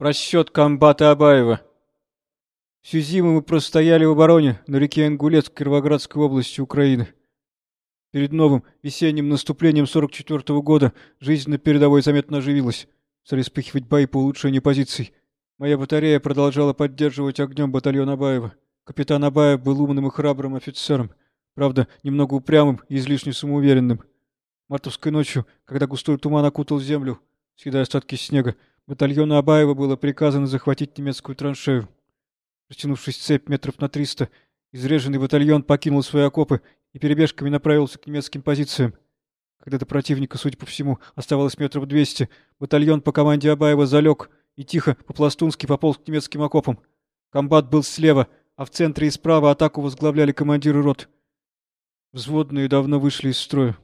Просчет комбата Абаева. Всю зиму мы простояли в обороне на реке Ингулец Кировоградской области Украины. Перед новым весенним наступлением 44 -го года жизнь на передовой заметно оживилась. Стали вспыхивать бои по улучшению позиций. Моя батарея продолжала поддерживать огнем батальон Абаева. Капитан Абаев был умным и храбрым офицером, правда, немного упрямым и излишне самоуверенным. Мартовской ночью, когда густой туман окутал землю, съедая остатки снега, батальону Абаева было приказано захватить немецкую траншею. Растянувшись цепь метров на триста, изреженный батальон покинул свои окопы и перебежками направился к немецким позициям. Когда до противника, судя по всему, оставалось метров двести, батальон по команде Абаева залег и тихо по-пластунски пополз к немецким окопам. Комбат был слева, а в центре и справа атаку возглавляли командиры рот. Взводные давно вышли из строя.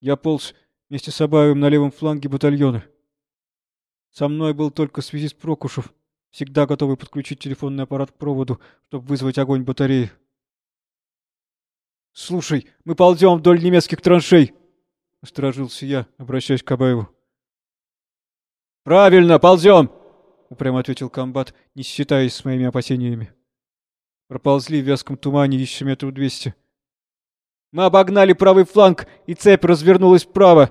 Я полз вместе с Абаевым на левом фланге батальона. Со мной был только связист Прокушев, всегда готовый подключить телефонный аппарат к проводу, чтобы вызвать огонь батареи. «Слушай, мы ползем вдоль немецких траншей!» — насторожился я, обращаясь к Абаеву. «Правильно, ползем!» — упрямо ответил комбат, не считаясь с моими опасениями. Проползли в вязком тумане еще метров двести. «Мы обогнали правый фланг, и цепь развернулась вправо.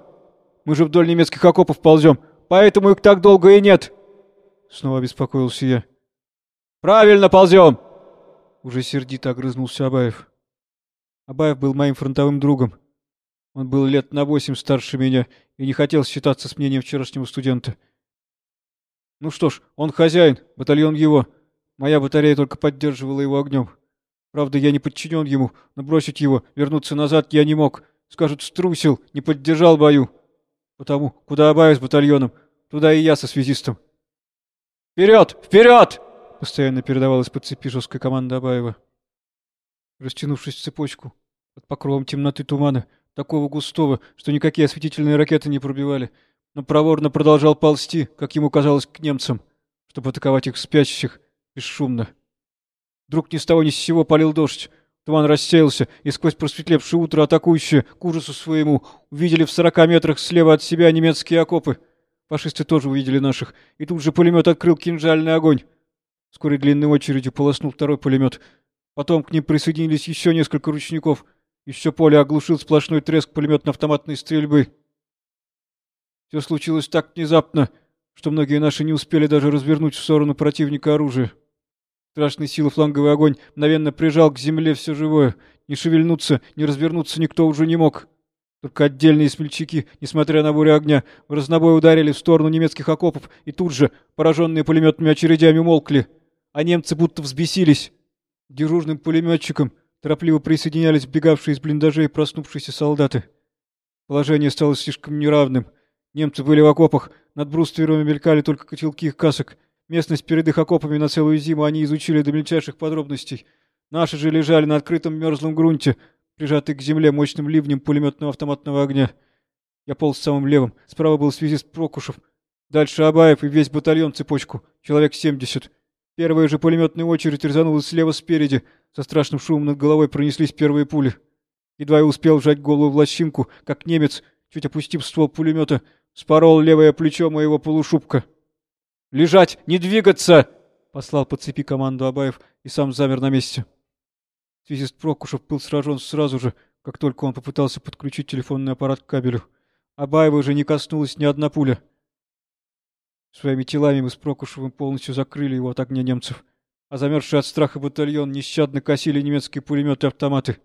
Мы же вдоль немецких окопов ползем, поэтому их так долго и нет!» Снова беспокоился я. «Правильно ползем!» Уже сердито огрызнулся Абаев. Абаев был моим фронтовым другом. Он был лет на восемь старше меня и не хотел считаться с мнением вчерашнего студента. Ну что ж, он хозяин, батальон его. Моя батарея только поддерживала его огнем. Правда, я не подчинен ему, но бросить его, вернуться назад я не мог. Скажут, струсил, не поддержал бою. Потому, куда Абаев с батальоном, туда и я со связистом. «Вперед! Вперед!» — постоянно передавалась по цепи жесткая команда Абаева. Растянувшись в цепочку, под покровом темноты тумана, такого густого, что никакие осветительные ракеты не пробивали, но проворно продолжал ползти, как ему казалось, к немцам, чтобы атаковать их спящих бесшумно. Вдруг ни с того ни с сего полил дождь. Туман рассеялся, и сквозь просветлевшее утро атакующие, к ужасу своему, увидели в сорока метрах слева от себя немецкие окопы — Фашисты тоже увидели наших, и тут же пулемет открыл кинжальный огонь. Вскоре длинной очередью полоснул второй пулемет. Потом к ним присоединились еще несколько ручников, и все поле оглушил сплошной треск пулеметно-автоматной стрельбы. Все случилось так внезапно, что многие наши не успели даже развернуть в сторону противника оружие. Страшной силы фланговый огонь мгновенно прижал к земле все живое. Не шевельнуться, не развернуться никто уже не мог. Только отдельные смельчаки, несмотря на бурю огня, в разнобой ударили в сторону немецких окопов и тут же, пораженные пулеметными очередями, молкли. А немцы будто взбесились. Дежурным пулеметчикам торопливо присоединялись бегавшие из блиндажей проснувшиеся солдаты. Положение стало слишком неравным. Немцы были в окопах, над брустверами мелькали только котелки их касок. Местность перед их окопами на целую зиму они изучили до мельчайших подробностей. Наши же лежали на открытом мерзлом грунте, прижатый к земле мощным ливнем пулеметного автоматного огня. Я полз самым левым, справа был связист Прокушев, дальше Абаев и весь батальон цепочку, человек семьдесят. Первая же пулеметная очередь резанулась слева спереди, со страшным шумом над головой пронеслись первые пули. Едва я успел вжать голову в лощинку, как немец, чуть опустив ствол пулемета, спорол левое плечо моего полушубка. «Лежать! Не двигаться!» — послал по цепи команду Абаев и сам замер на месте. Связист Прокушев был сражен сразу же, как только он попытался подключить телефонный аппарат к кабелю. Абаева уже не коснулась ни одна пуля. Своими телами мы с Прокушевым полностью закрыли его от огня немцев, а замерзший от страха батальон нещадно косили немецкие пулеметы и автоматы.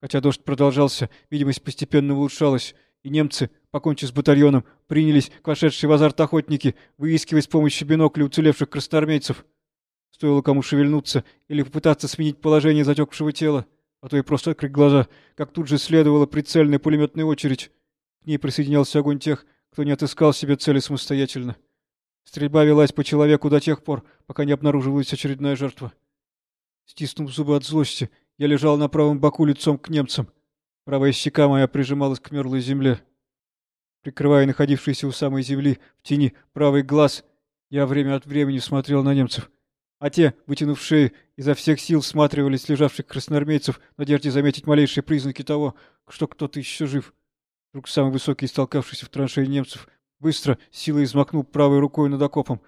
Хотя дождь продолжался, видимость постепенно улучшалась, и немцы, покончив с батальоном, принялись к вошедшей в азарт охотники выискивать с помощью бинокля уцелевших красноармейцев. Стоило кому шевельнуться или попытаться сменить положение затекшего тела, а то и просто открыть глаза, как тут же следовала прицельная пулеметная очередь. К ней присоединялся огонь тех, кто не отыскал себе цели самостоятельно. Стрельба велась по человеку до тех пор, пока не обнаруживалась очередная жертва. Стиснув зубы от злости, я лежал на правом боку лицом к немцам. Правая щека моя прижималась к мерзлой земле. Прикрывая находившийся у самой земли в тени правый глаз, я время от времени смотрел на немцев а те, вытянув шеи, изо всех сил всматривались лежавших красноармейцев в надежде заметить малейшие признаки того, что кто-то еще жив. Вдруг самый высокий из толкавшихся в траншеи немцев быстро, силой измахнул правой рукой над окопом.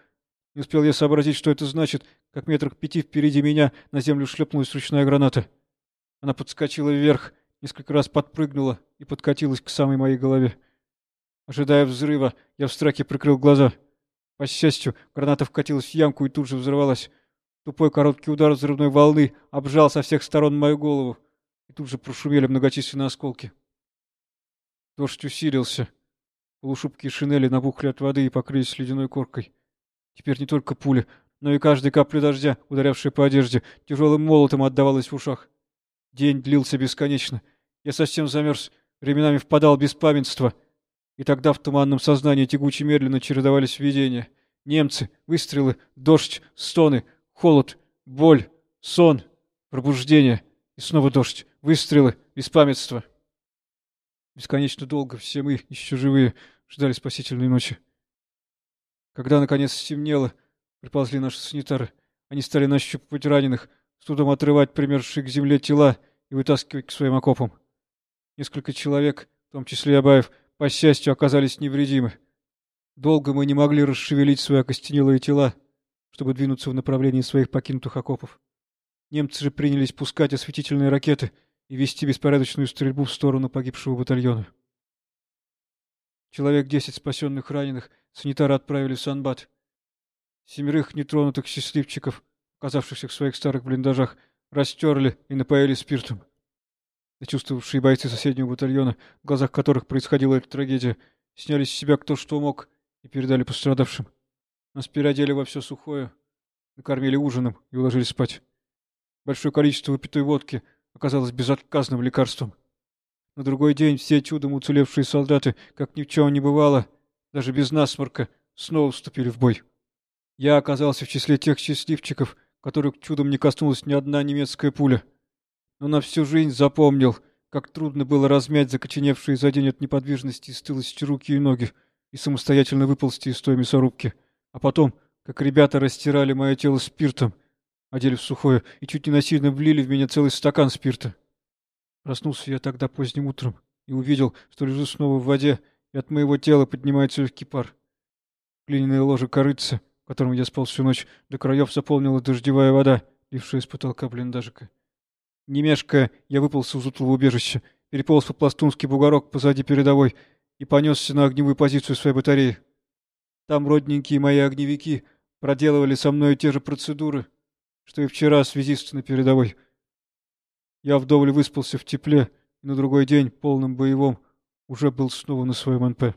Не успел я сообразить, что это значит, как метрах пяти впереди меня на землю шлепнулась ручная граната. Она подскочила вверх, несколько раз подпрыгнула и подкатилась к самой моей голове. Ожидая взрыва, я в страхе прикрыл глаза. По счастью, граната вкатилась в ямку и тут же взорвалась. Тупой короткий удар взрывной волны обжал со всех сторон мою голову, и тут же прошумели многочисленные осколки. Дождь усилился. Полушубки и шинели набухли от воды и покрылись ледяной коркой. Теперь не только пули, но и каждая капля дождя, ударявшая по одежде, тяжелым молотом отдавалась в ушах. День длился бесконечно. Я совсем замерз, временами впадал в беспамятство. И тогда в туманном сознании тягуче медленно чередовались видения. Немцы, выстрелы, дождь, стоны, холод, боль, сон, пробуждение. И снова дождь, выстрелы, беспамятство. Бесконечно долго все мы, еще живые, ждали спасительной ночи. Когда, наконец, стемнело, приползли наши санитары. Они стали нащупывать раненых, с трудом отрывать примерзшие к земле тела и вытаскивать к своим окопам. Несколько человек, в том числе Абаев, по счастью, оказались невредимы. Долго мы не могли расшевелить свои окостенелые тела, чтобы двинуться в направлении своих покинутых окопов. Немцы же принялись пускать осветительные ракеты и вести беспорядочную стрельбу в сторону погибшего батальона. Человек десять спасенных раненых санитары отправили в Санбат. Семерых нетронутых счастливчиков, оказавшихся в своих старых блиндажах, растерли и напоили спиртом. Зачувствовавшие бойцы соседнего батальона, в глазах которых происходила эта трагедия, сняли с себя кто что мог и передали пострадавшим. Нас переодели во все сухое, накормили ужином и уложили спать. Большое количество выпитой водки оказалось безотказным лекарством. На другой день все чудом уцелевшие солдаты, как ни в чем не бывало, даже без насморка, снова вступили в бой. Я оказался в числе тех счастливчиков, которых чудом не коснулась ни одна немецкая пуля. Но на всю жизнь запомнил, как трудно было размять закоченевшие за день от неподвижности и стылости руки и ноги и самостоятельно выползти из той мясорубки. А потом, как ребята растирали мое тело спиртом, одели в сухое и чуть не насильно влили в меня целый стакан спирта. Проснулся я тогда поздним утром и увидел, что лежу снова в воде, и от моего тела поднимается легкий пар. Глиняное ложе корыца, в котором я спал всю ночь, до краев заполнила дождевая вода, лившая из потолка блиндажика. Не мешкая, я выполз из утлого убежища, переполз по-пластунски бугорок позади передовой и понесся на огневую позицию своей батареи. Там родненькие мои огневики проделывали со мной те же процедуры, что и вчера связисты на передовой — я вдоволь выспался в тепле, и на другой день, полным боевом, уже был снова на своем НП.